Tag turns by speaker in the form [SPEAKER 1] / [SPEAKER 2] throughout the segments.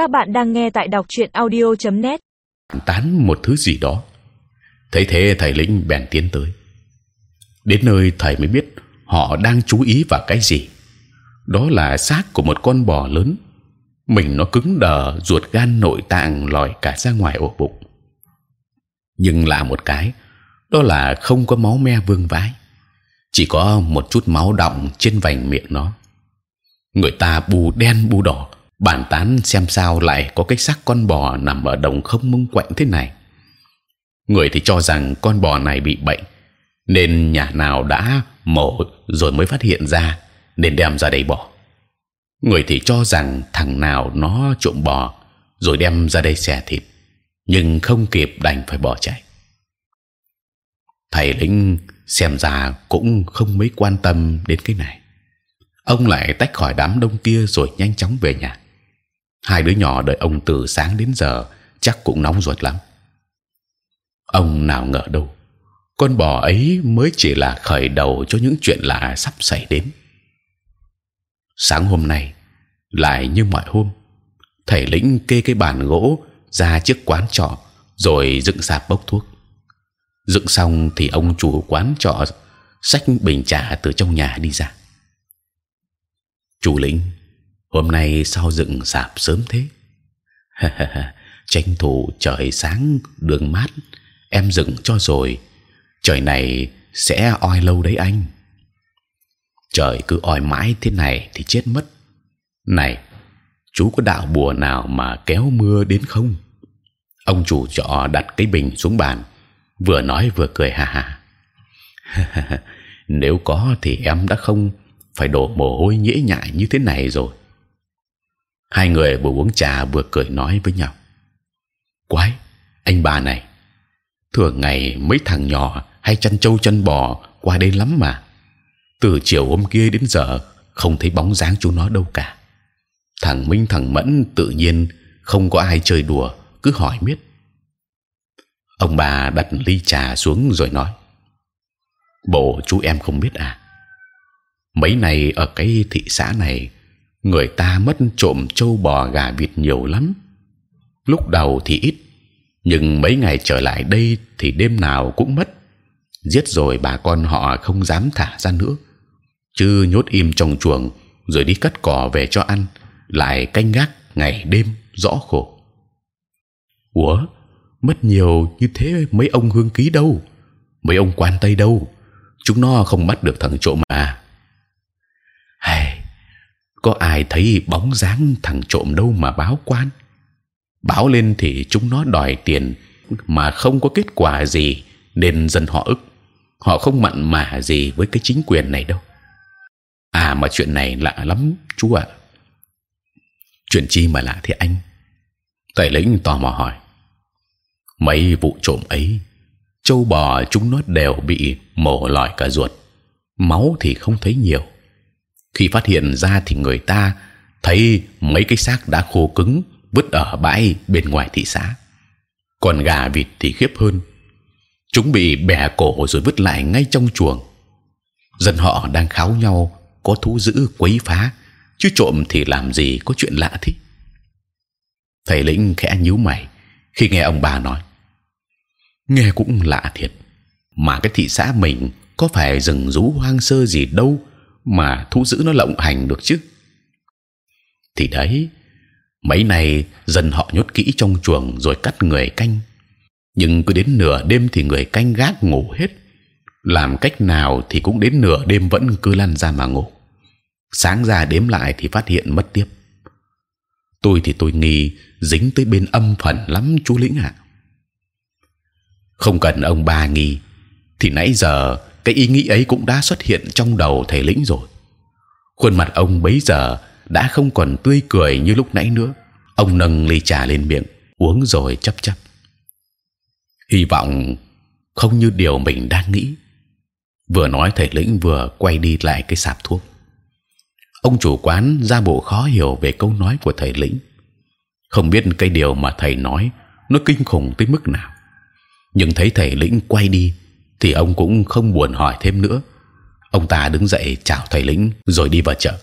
[SPEAKER 1] Các bạn đang nghe tại đọc truyện audio.net.
[SPEAKER 2] tán một thứ gì đó. Thấy thế thầy lĩnh bèn tiến tới. Đến nơi thầy mới biết họ đang chú ý vào cái gì. Đó là xác của một con bò lớn. Mình nó cứng đờ, ruột gan nội tạng lòi cả ra ngoài ổ bụng. Nhưng là một cái, đó là không có máu me vương vãi, chỉ có một chút máu đọng trên vành miệng nó. Người ta bù đen bù đỏ bàn tán xem sao lại có cái xác con bò nằm ở đồng không mông quạnh thế này. Người thì cho rằng con bò này bị bệnh, nên nhà nào đã mổ rồi mới phát hiện ra, nên đem ra đây bỏ. Người thì cho rằng thằng nào nó trộm bò rồi đem ra đây xẻ thịt, nhưng không kịp đành phải bỏ chạy. Thầy lĩnh xem ra cũng không mấy quan tâm đến cái này. Ông lại tách khỏi đám đông kia rồi nhanh chóng về nhà hai đứa nhỏ đợi ông từ sáng đến giờ, chắc cũng nóng ruột lắm. Ông nào ngờ đâu, con bò ấy mới chỉ là khởi đầu cho những chuyện lạ sắp xảy đến. Sáng hôm nay, lại như mọi hôm, thầy lĩnh kê cái bàn gỗ ra trước quán trọ rồi dựng sạp bốc thuốc. Dựng xong thì ông chủ quán trọ xách bình trà từ trong nhà đi ra. Chủ lĩnh hôm nay sao dựng sạp sớm thế? Tranh thủ trời sáng, đường mát, em dựng cho rồi. Trời này sẽ oi lâu đấy anh. Trời cứ oi mãi thế này thì chết mất. Này, chú có đạo bùa nào mà kéo mưa đến không? Ông chủ trọ đặt cái bình xuống bàn, vừa nói vừa cười ha ha. Nếu có thì em đã không phải đổ mồ hôi nhễ nhại như thế này rồi hai người vừa uống trà vừa cười nói với nhau. Quái, anh bà này, thường ngày mấy thằng nhỏ hay chăn trâu chăn bò qua đây lắm mà. Từ chiều hôm kia đến giờ, không thấy bóng dáng chú nó đâu cả. Thằng minh, thằng mẫn tự nhiên không có ai chơi đùa, cứ hỏi miết. Ông bà đặt ly trà xuống rồi nói, bộ chú em không biết à? Mấy này ở cái thị xã này người ta mất trộm trâu bò gà vịt nhiều lắm. Lúc đầu thì ít, nhưng mấy ngày trở lại đây thì đêm nào cũng mất. Giết rồi bà con họ không dám thả ra nữa. Chứ nhốt im trong chuồng, rồi đi cắt cỏ về cho ăn, lại canh gác ngày đêm rõ khổ. Ủa, mất nhiều như thế mấy ông hương ký đâu? Mấy ông quan tây đâu? Chúng nó không bắt được thằng trộm có ai thấy bóng dáng thằng trộm đâu mà báo quan? Báo lên thì chúng nó đòi tiền mà không có kết quả gì nên dân họ ức. Họ không mặn mà gì với cái chính quyền này đâu. À mà chuyện này lạ lắm, chú ạ. Chuyện chi mà lạ thế anh? Tài lĩnh tò mò hỏi. Mấy vụ trộm ấy châu bò chúng nó đều bị mổ lòi cả ruột. Máu thì không thấy nhiều khi phát hiện ra thì người ta thấy mấy cái xác đã khô cứng, vứt ở bãi bên ngoài thị xã. Còn gà vịt thì khiếp hơn. Chúng bị bẻ cổ rồi vứt lại ngay trong chuồng. Dân họ đang kháo nhau, có thú dữ quấy phá, chứ trộm thì làm gì có chuyện lạ thế? Thầy lĩnh khẽ nhíu mày khi nghe ông bà nói. Nghe cũng lạ thiệt, mà cái thị xã mình có phải rừng rú hoang sơ gì đâu mà thú dữ nó lộng hành được chứ? Thì đấy, mấy này dần họ nhốt kỹ trong chuồng rồi cắt người canh. Nhưng cứ đến nửa đêm thì người canh gác ngủ hết. Làm cách nào thì cũng đến nửa đêm vẫn cứ lăn ra mà ngủ. Sáng ra đếm lại thì phát hiện mất tiếp. Tôi thì tôi nghi dính tới bên âm phần lắm chú lĩnh ạ. Không cần ông ba nghi, thì nãy giờ cái ý nghĩ ấy cũng đã xuất hiện trong đầu thầy lĩnh rồi. Khuôn mặt ông bấy giờ đã không còn tươi cười như lúc nãy nữa. Ông nâng ly trà lên miệng, uống rồi chấp chấp. Hy vọng không như điều mình đang nghĩ. Vừa nói thầy lĩnh vừa quay đi lại cái sạp thuốc. Ông chủ quán ra bộ khó hiểu về câu nói của thầy lĩnh. Không biết cái điều mà thầy nói nó kinh khủng tới mức nào. Nhưng thấy thầy lĩnh quay đi thì ông cũng không buồn hỏi thêm nữa. Ông ta đứng dậy chào thầy lĩnh rồi đi vào chợ.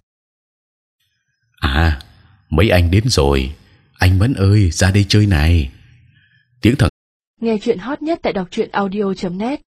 [SPEAKER 2] À, mấy anh đến rồi. anh Mẫn ơi ra đây chơi này tiếng thằng
[SPEAKER 1] Nghe chuyện hot nhất tại đọc truyện audio.net